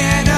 can